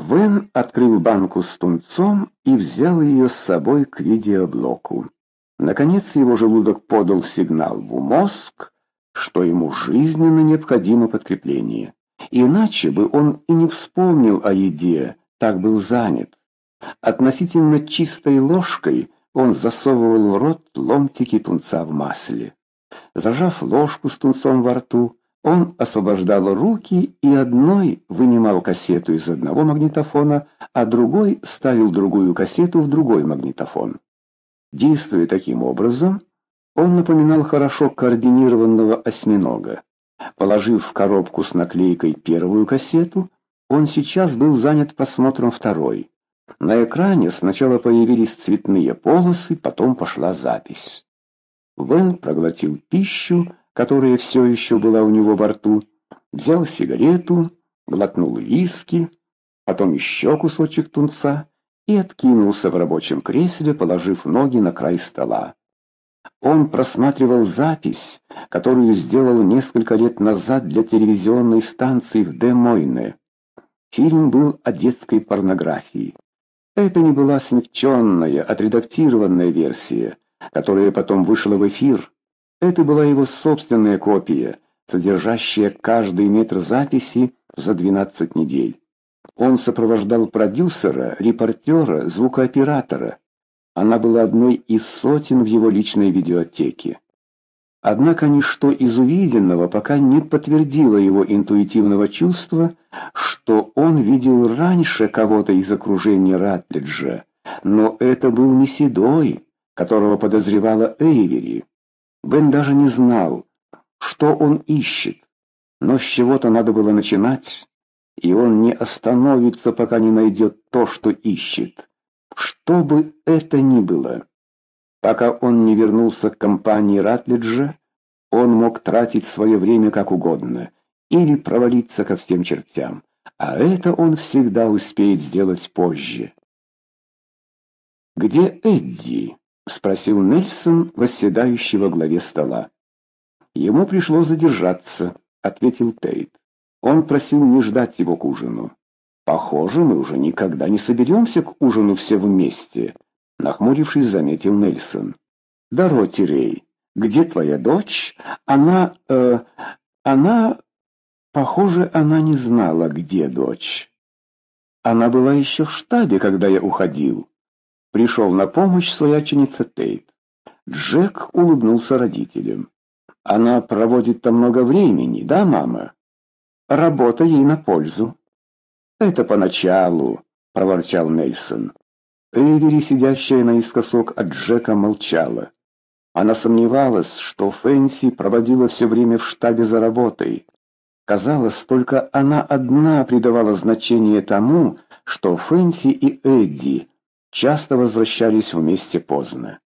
Вен открыл банку с тунцом и взял ее с собой к видеоблоку. Наконец его желудок подал сигнал в мозг, что ему жизненно необходимо подкрепление. Иначе бы он и не вспомнил о еде, так был занят. Относительно чистой ложкой он засовывал в рот ломтики тунца в масле. Зажав ложку с тунцом во рту, он освобождал руки и одной вынимал кассету из одного магнитофона, а другой ставил другую кассету в другой магнитофон. Действуя таким образом, он напоминал хорошо координированного осьминога. Положив в коробку с наклейкой первую кассету, он сейчас был занят просмотром второй. На экране сначала появились цветные полосы, потом пошла запись. Вен проглотил пищу, которая все еще была у него во рту, взял сигарету, глотнул виски, потом еще кусочек тунца и откинулся в рабочем кресле, положив ноги на край стола. Он просматривал запись, которую сделал несколько лет назад для телевизионной станции в Де-Мойне. Фильм был о детской порнографии. Это не была смягченная, отредактированная версия, которая потом вышла в эфир. Это была его собственная копия, содержащая каждый метр записи за 12 недель. Он сопровождал продюсера, репортера, звукооператора. Она была одной из сотен в его личной видеотеке. Однако ничто из увиденного пока не подтвердило его интуитивного чувства, что он видел раньше кого-то из окружения Ратлиджа, но это был не Седой, которого подозревала Эйвери. Бен даже не знал, что он ищет, но с чего-то надо было начинать, и он не остановится, пока не найдет то, что ищет. Что бы это ни было. Пока он не вернулся к компании Ратлиджа, он мог тратить свое время как угодно или провалиться ко всем чертям, а это он всегда успеет сделать позже. «Где Эдди?» — спросил Нельсон, восседающий во главе стола. «Ему пришлось задержаться», — ответил Тейт. Он просил не ждать его к ужину. «Похоже, мы уже никогда не соберемся к ужину все вместе», — нахмурившись, заметил Нельсон. «Дороти, Рей, где твоя дочь? Она... Э, она... Похоже, она не знала, где дочь. Она была еще в штабе, когда я уходил. Пришел на помощь свояченица Тейт. Джек улыбнулся родителям. Она проводит там много времени, да, мама? Работа ей на пользу. Это поначалу, проворчал Нельсон. Эвери, сидящая наискосок от Джека, молчала. Она сомневалась, что Фэнси проводила все время в штабе за работой. Казалось, только она одна придавала значение тому, что Фэнси и Эдди часто возвращались вместе поздно.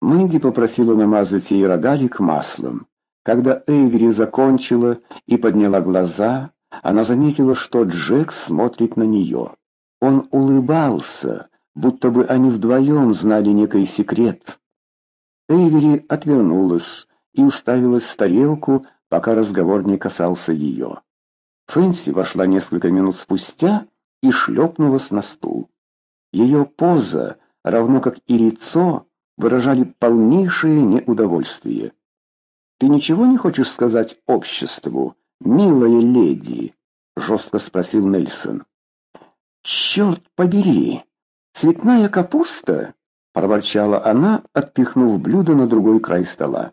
Мэнди попросила намазать ей рогалик маслом. Когда Эйвери закончила и подняла глаза, она заметила, что Джек смотрит на нее. Он улыбался, будто бы они вдвоем знали некий секрет. Эйвери отвернулась и уставилась в тарелку, пока разговор не касался ее. Фэнси вошла несколько минут спустя и шлепнулась на стул. Ее поза, равно как и лицо, выражали полнейшее неудовольствие. «Ты ничего не хочешь сказать обществу, милая леди?» — жестко спросил Нельсон. «Черт побери! Цветная капуста?» — проворчала она, отпихнув блюдо на другой край стола.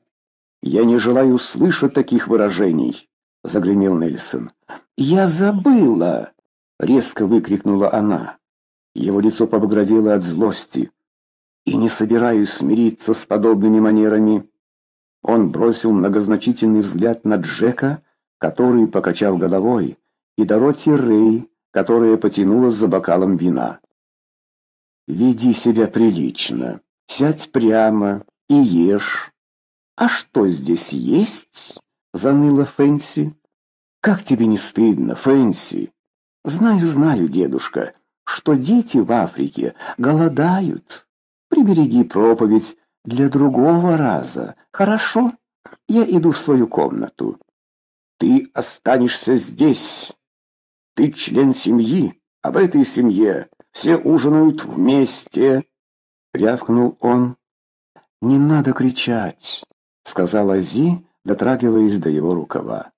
«Я не желаю слышать таких выражений», — загремел Нельсон. «Я забыла!» — резко выкрикнула она. Его лицо побагровело от злости. «И не собираюсь смириться с подобными манерами». Он бросил многозначительный взгляд на Джека, который, покачав головой, и Дороти Рэй, которая потянулась за бокалом вина. «Веди себя прилично, сядь прямо и ешь». «А что здесь есть?» — заныла Фэнси. «Как тебе не стыдно, Фэнси?» «Знаю, знаю, дедушка, что дети в Африке голодают. Прибереги проповедь для другого раза. Хорошо? Я иду в свою комнату. Ты останешься здесь. Ты член семьи, об этой семье. Все ужинают вместе!» — рявкнул он. «Не надо кричать!» — сказала Зи, дотрагиваясь до его рукава.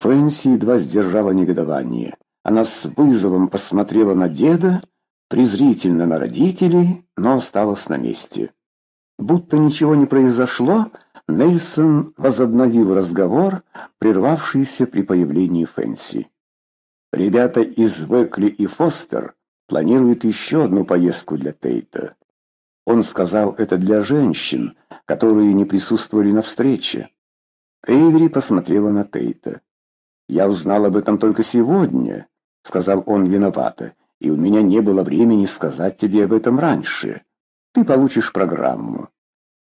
Фэнси едва сдержала негодование. Она с вызовом посмотрела на деда, презрительно на родителей, но осталась на месте. Будто ничего не произошло, Нельсон возобновил разговор, прервавшийся при появлении Фэнси. Ребята из Векли и Фостер планируют еще одну поездку для Тейта. Он сказал это для женщин, которые не присутствовали на встрече. Эйвери посмотрела на Тейта. «Я узнал об этом только сегодня», — сказал он виновато, «и у меня не было времени сказать тебе об этом раньше. Ты получишь программу».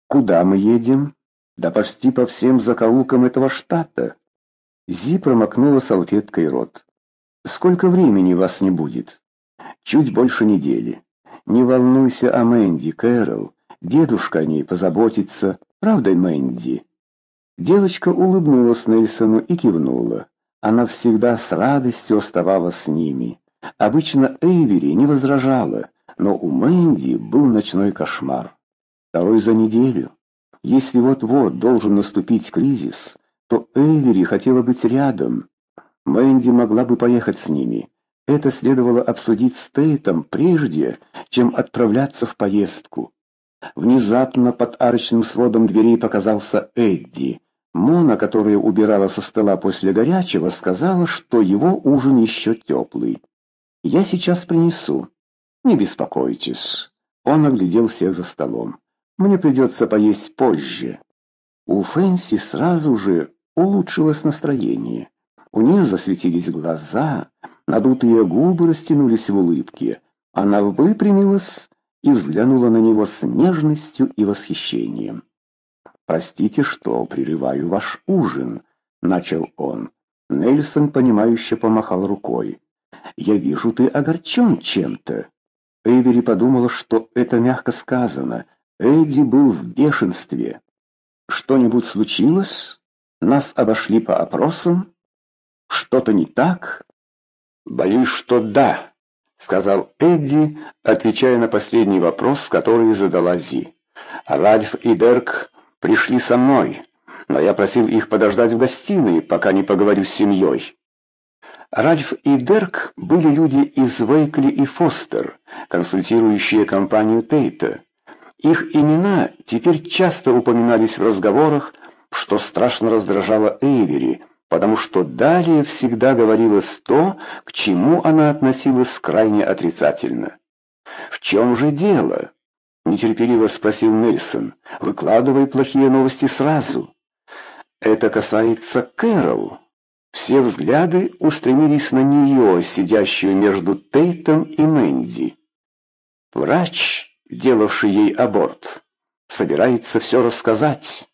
«Куда мы едем?» «Да почти по всем закоулкам этого штата». Зи промокнула салфеткой рот. «Сколько времени вас не будет?» «Чуть больше недели. Не волнуйся о Мэнди, Кэрол. Дедушка о ней позаботится. Правда, Мэнди?» Девочка улыбнулась Нельсону и кивнула. Она всегда с радостью оставалась с ними. Обычно Эйвери не возражала, но у Мэнди был ночной кошмар. Второй за неделю. Если вот-вот должен наступить кризис, то Эйвери хотела быть рядом. Мэнди могла бы поехать с ними. Это следовало обсудить с Тейтом прежде, чем отправляться в поездку. Внезапно под арочным сводом дверей показался Эдди. Мона, которая убирала со стола после горячего, сказала, что его ужин еще теплый. «Я сейчас принесу. Не беспокойтесь». Он оглядел всех за столом. «Мне придется поесть позже». У Фэнси сразу же улучшилось настроение. У нее засветились глаза, надутые губы растянулись в улыбке. Она выпрямилась и взглянула на него с нежностью и восхищением. «Простите, что прерываю ваш ужин», — начал он. Нельсон, понимающе помахал рукой. «Я вижу, ты огорчен чем-то». Эйвери подумала, что это мягко сказано. Эдди был в бешенстве. «Что-нибудь случилось? Нас обошли по опросам? Что-то не так?» «Боюсь, что да», — сказал Эдди, отвечая на последний вопрос, который задала Зи. Ральф и Дерк пришли со мной, но я просил их подождать в гостиной, пока не поговорю с семьей. Ральф и Дерк были люди из Вейкли и Фостер, консультирующие компанию Тейта. Их имена теперь часто упоминались в разговорах, что страшно раздражало Эйвери, потому что далее всегда говорилось то, к чему она относилась крайне отрицательно. В чем же дело? Нетерпеливо спросил Нельсон. Выкладывай плохие новости сразу. Это касается Кэрол. Все взгляды устремились на нее, сидящую между Тейтом и Мэнди. Врач, делавший ей аборт, собирается все рассказать.